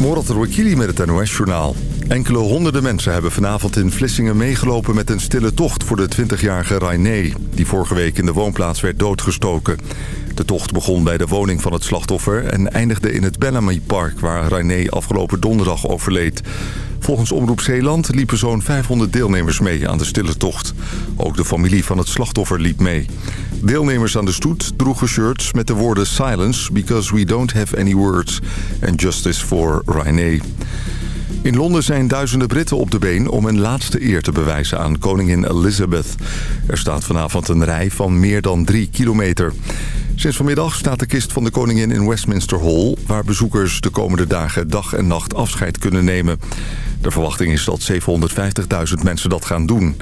Morat Rouakili met het NOS-journaal. Enkele honderden mensen hebben vanavond in Vlissingen meegelopen met een stille tocht voor de 20-jarige Rainé... die vorige week in de woonplaats werd doodgestoken. De tocht begon bij de woning van het slachtoffer en eindigde in het Bellamy Park... waar Rainé afgelopen donderdag overleed. Volgens Omroep Zeeland liepen zo'n 500 deelnemers mee aan de stille tocht. Ook de familie van het slachtoffer liep mee. Deelnemers aan de stoet droegen shirts met de woorden Silence because we don't have any words and Justice for Rainé. In Londen zijn duizenden Britten op de been om een laatste eer te bewijzen aan koningin Elizabeth. Er staat vanavond een rij van meer dan drie kilometer. Sinds vanmiddag staat de kist van de koningin in Westminster Hall... waar bezoekers de komende dagen dag en nacht afscheid kunnen nemen. De verwachting is dat 750.000 mensen dat gaan doen.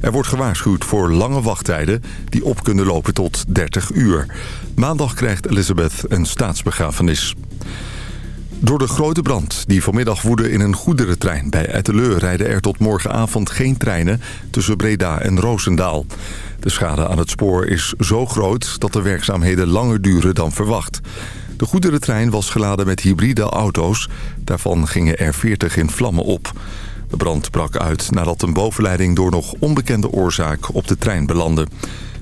Er wordt gewaarschuwd voor lange wachttijden die op kunnen lopen tot 30 uur. Maandag krijgt Elizabeth een staatsbegrafenis. Door de grote brand die vanmiddag woedde in een goederentrein bij Etteleur... rijden er tot morgenavond geen treinen tussen Breda en Roosendaal. De schade aan het spoor is zo groot dat de werkzaamheden langer duren dan verwacht. De goederentrein was geladen met hybride auto's. Daarvan gingen er 40 in vlammen op. De brand brak uit nadat een bovenleiding door nog onbekende oorzaak op de trein belandde.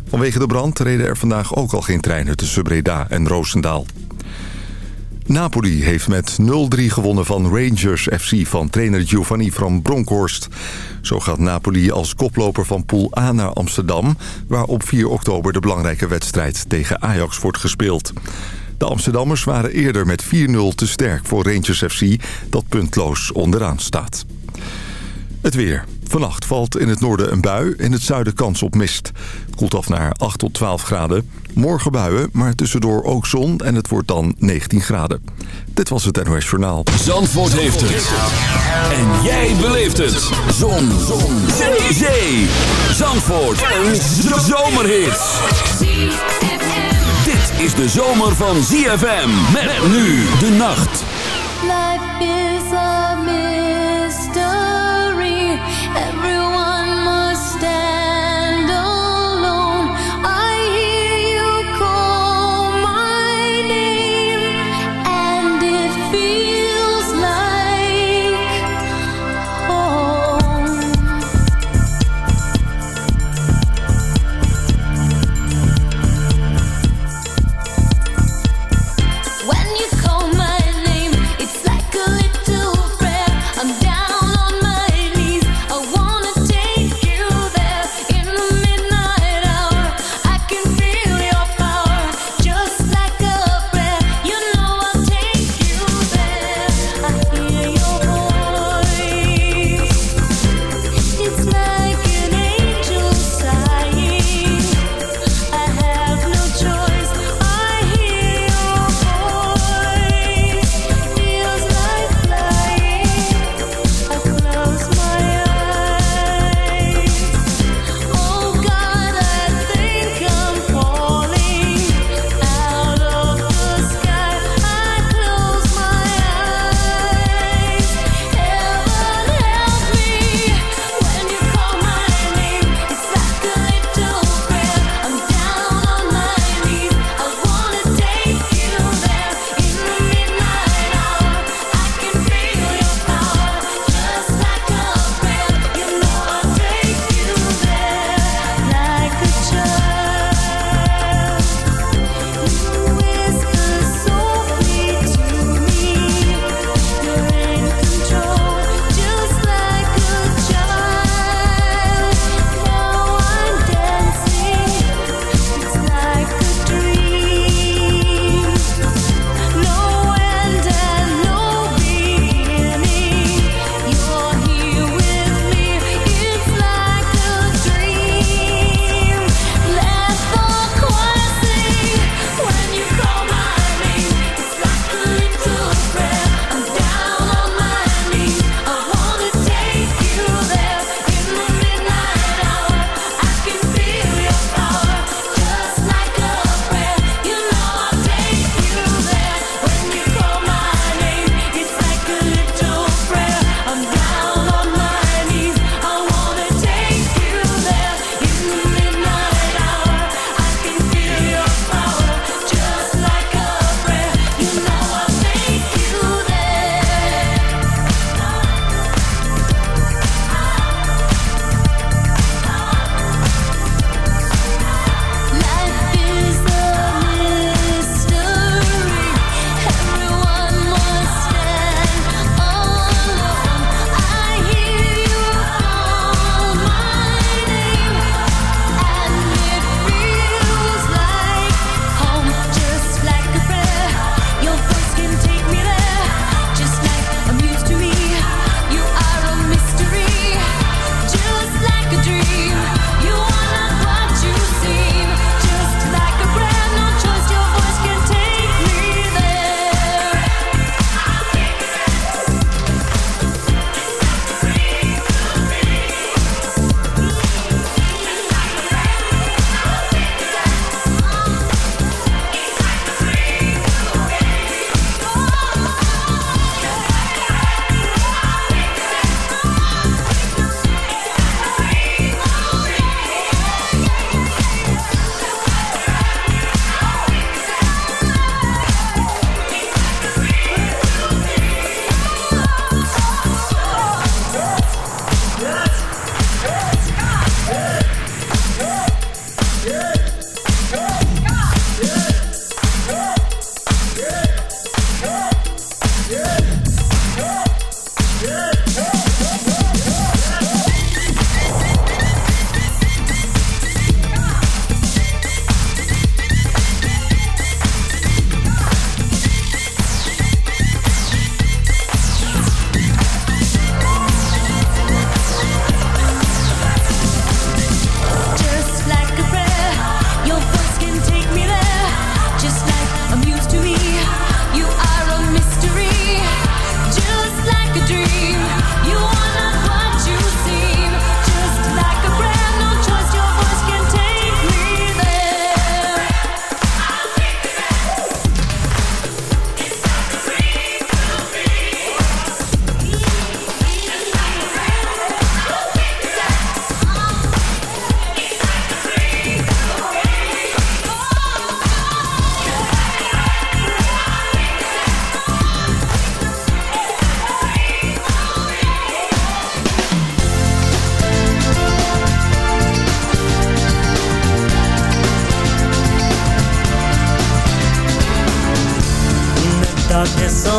Vanwege de brand reden er vandaag ook al geen treinen tussen Breda en Roosendaal. Napoli heeft met 0-3 gewonnen van Rangers FC van trainer Giovanni van Bronckhorst. Zo gaat Napoli als koploper van Pool A naar Amsterdam... waar op 4 oktober de belangrijke wedstrijd tegen Ajax wordt gespeeld. De Amsterdammers waren eerder met 4-0 te sterk voor Rangers FC... dat puntloos onderaan staat. Het weer. Vannacht valt in het noorden een bui, in het zuiden kans op mist. Het koelt af naar 8 tot 12 graden. Morgen buien, maar tussendoor ook zon en het wordt dan 19 graden. Dit was het NOS Journaal. Zandvoort heeft het. En jij beleeft het. Zon. zon. Zee. Zee. Zandvoort. Een zomerhit. Dit is de zomer van ZFM. Met nu de nacht. Life is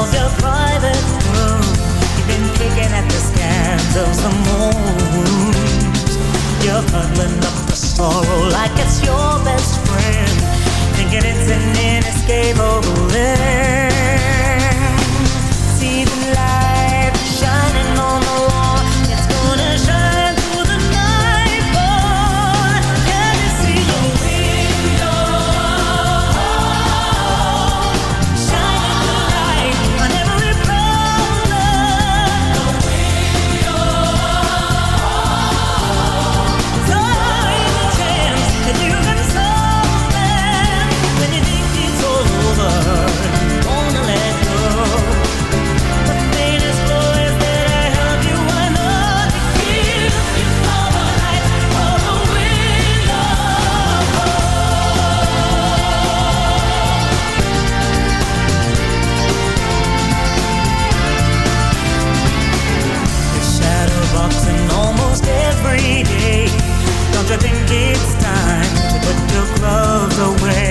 of your private room. You've been kicking at the scans of the moon. You're huddling up the sorrow like it's your best friend, thinking it's an inescapable end. miles away.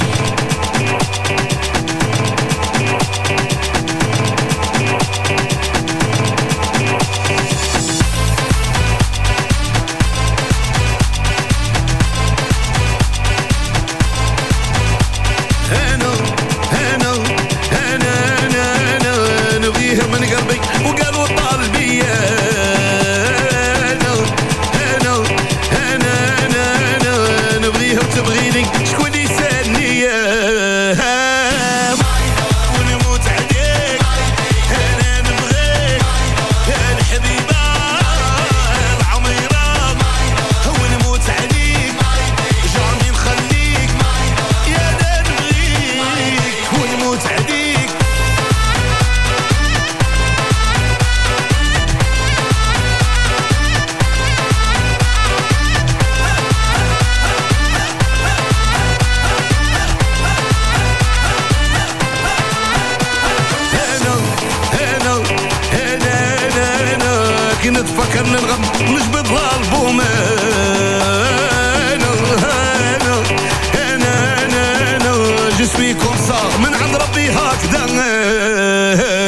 من عند ربي هكذا.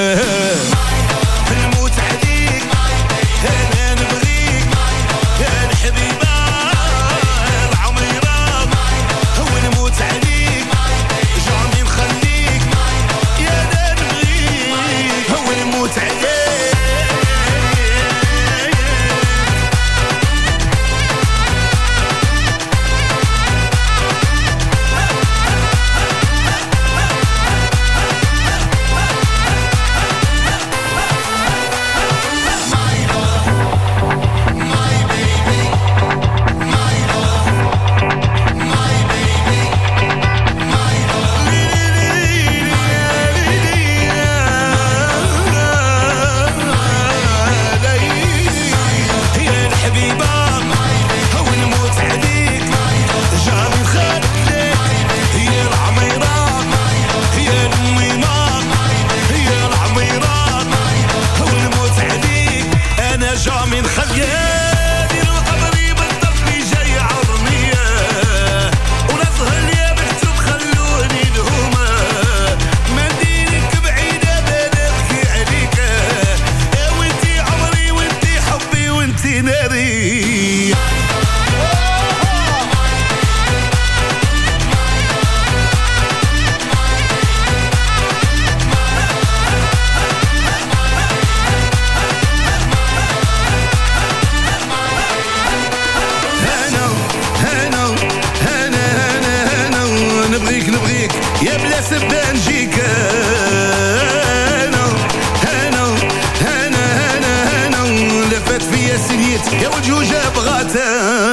C'est qui est où je veux?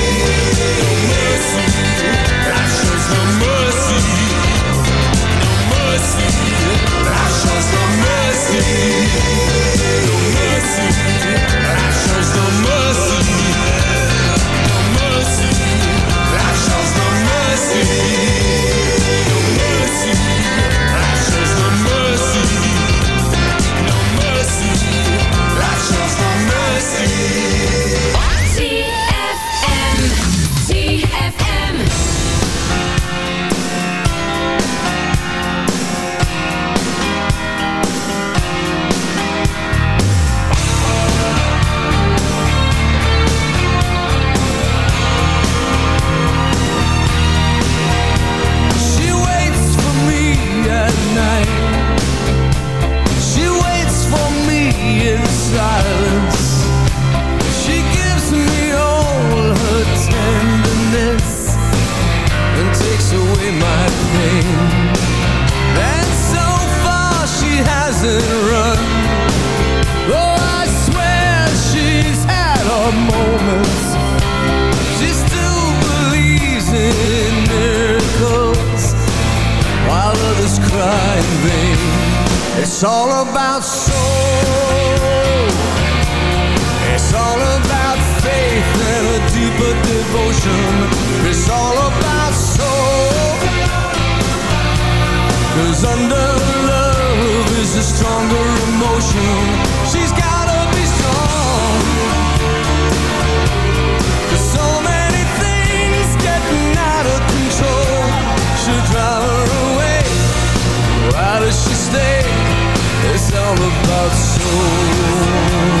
It's all about soul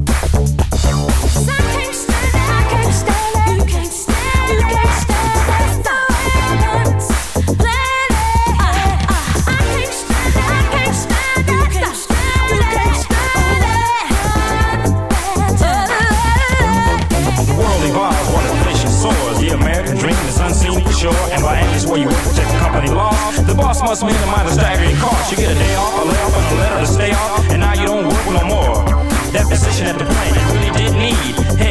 Must minimize the staggering cost. You get a day off, a layoff, and a letter to stay off. And now you don't work no more. That position at the plant you really did need. Head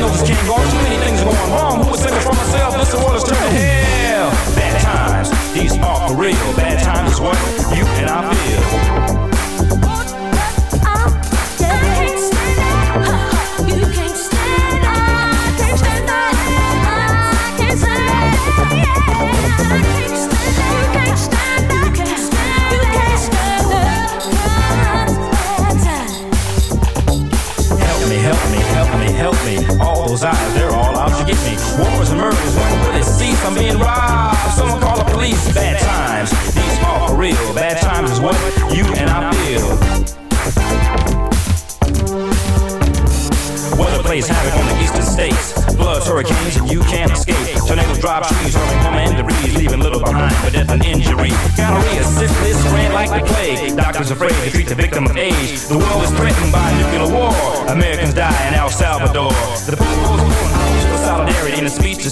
knows it can't go. Too many things are going wrong. Who was thinking for myself? This world is turning hell. Bad times, these are for real. Bad times is what you and I feel.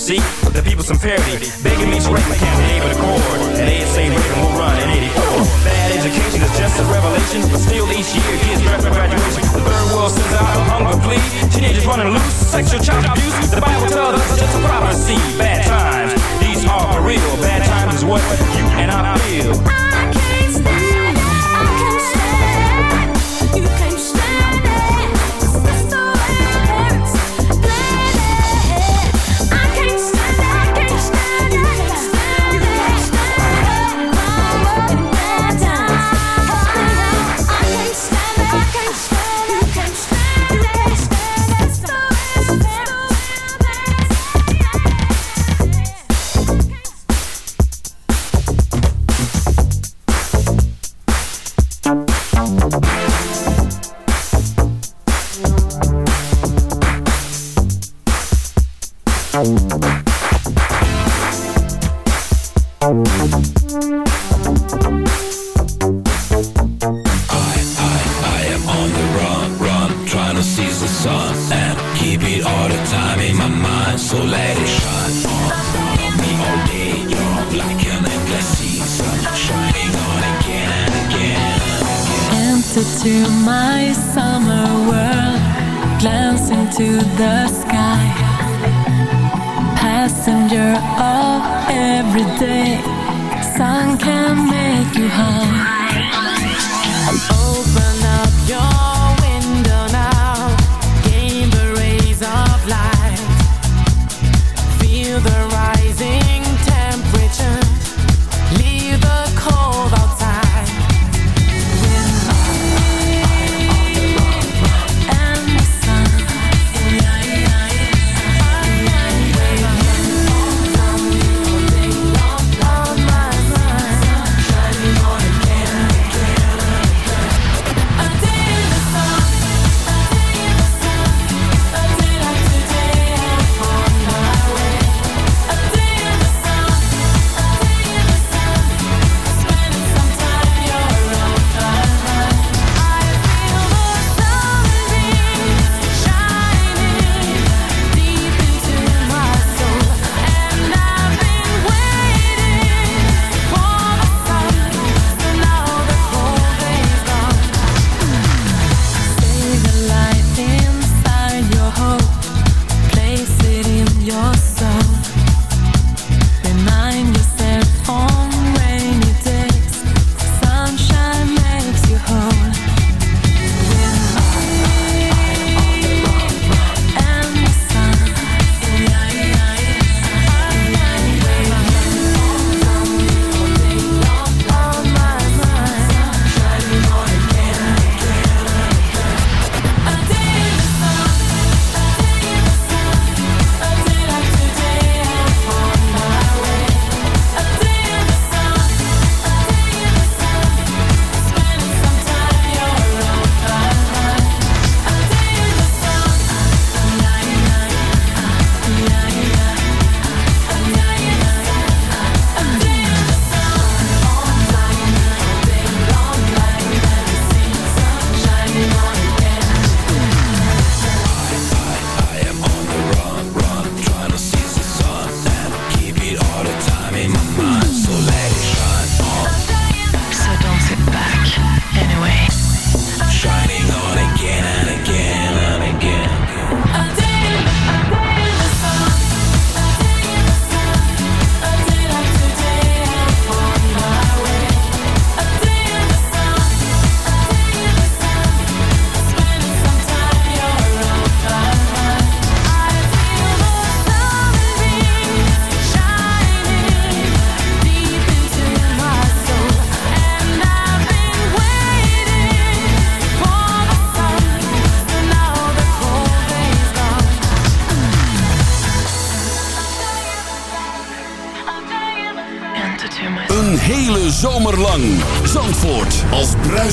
Seek the people some parity. Begging me to break my can't be able to accord. And they say will run in 84. Bad education is just a revelation, but still each year kids draft for graduation. The third world sends out a hunger plea. Teenagers running loose, sexual child abuse. The Bible tells us it's just a prophecy. Bad times, these are for real. Bad times is what you and I feel. Sun and keep it all the time in my mind. So let it shine on, me all day, you're like an endless season, shining on again and again. Enter to my summer world, glance into the sky. Passenger of every day, sun can make you high.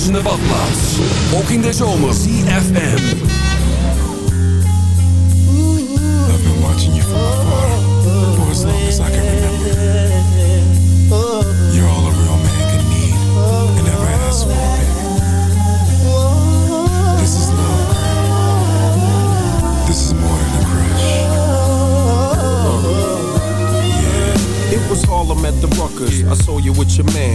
Als bruisende badplaats. Ook in de zomer. ZFM. I've been watching you from afar for as long as I can remember. You're all a real man could need and ever ask for, a baby. This is love, girl. This is more than a crush. It was Harlem at the Ruckers. I saw you with your man,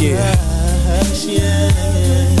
Than a. Yeah.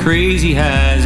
Crazy highs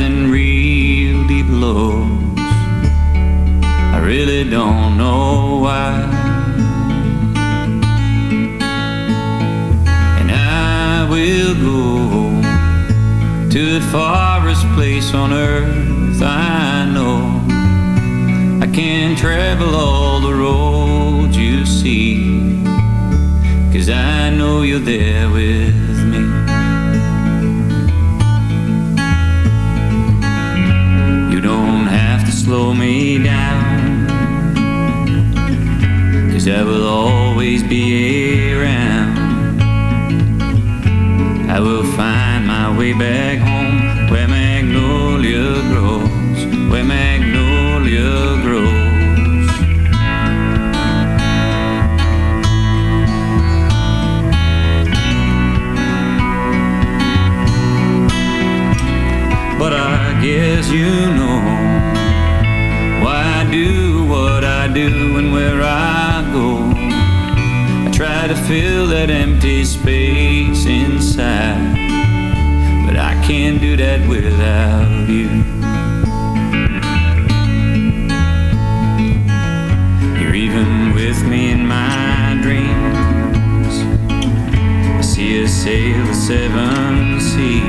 you sail the seven seas.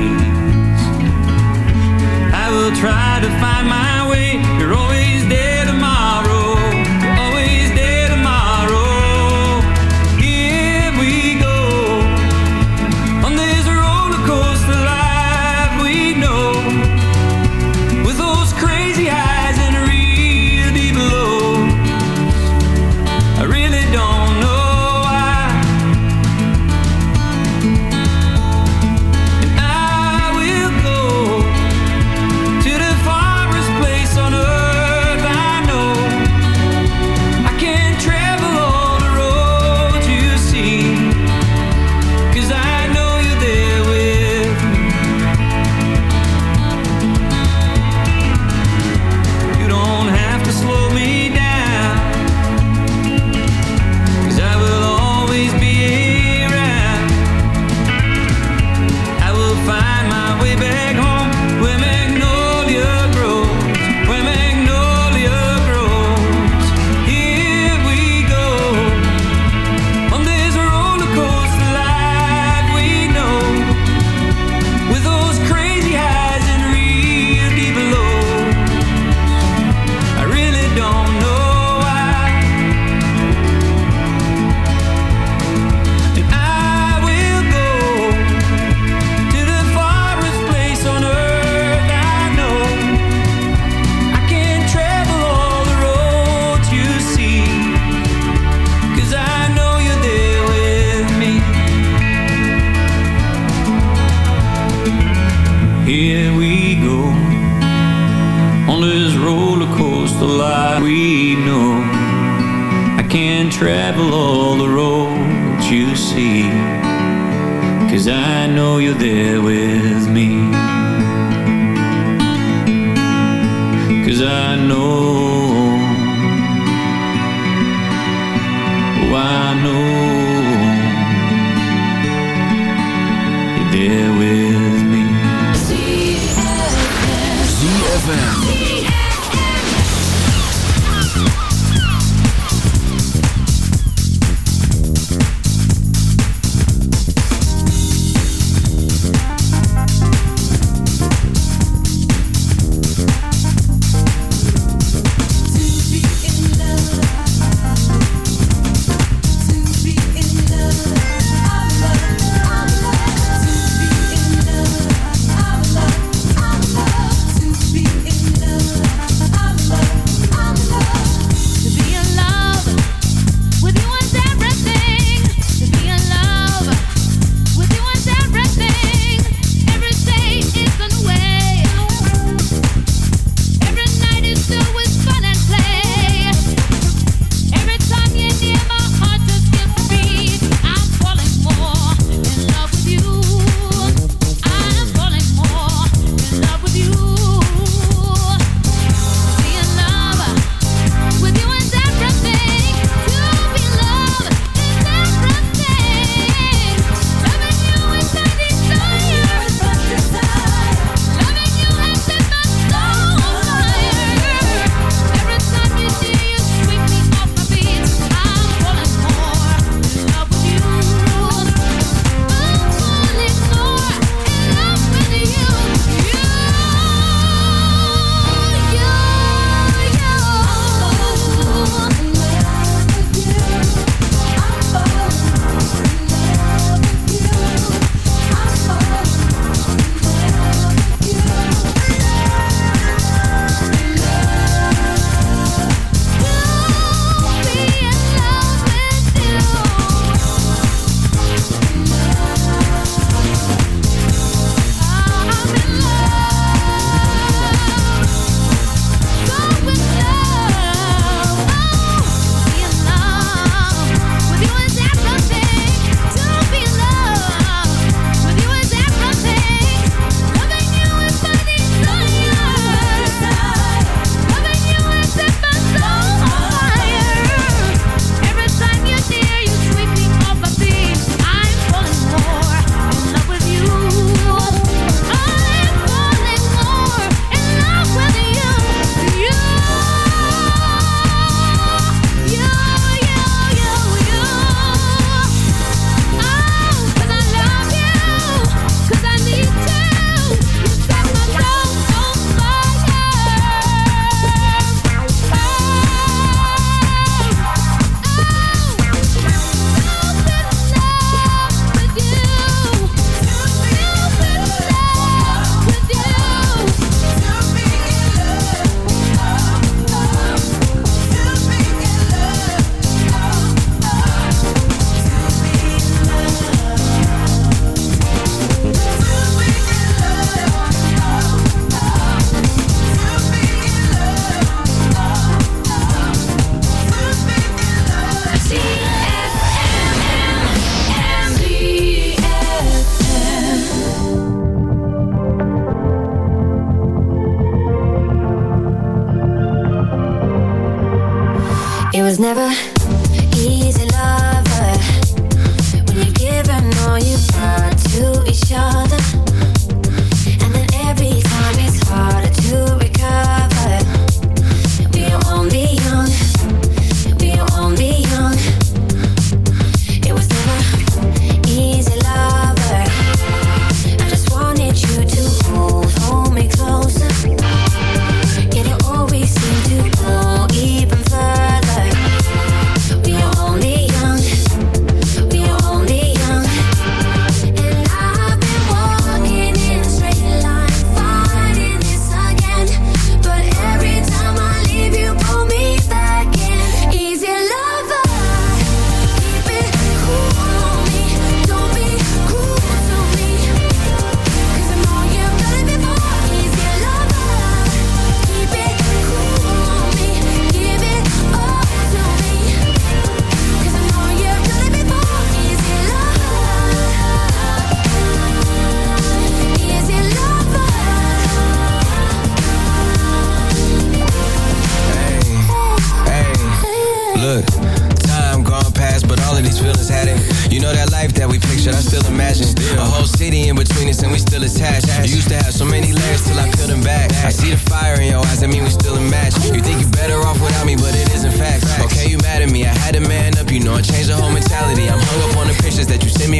I will try to find my way. endless roller coaster like we know. I can't travel all the roads you see, cause I know you're there with me. Cause I know, oh, I know.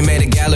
made a gallery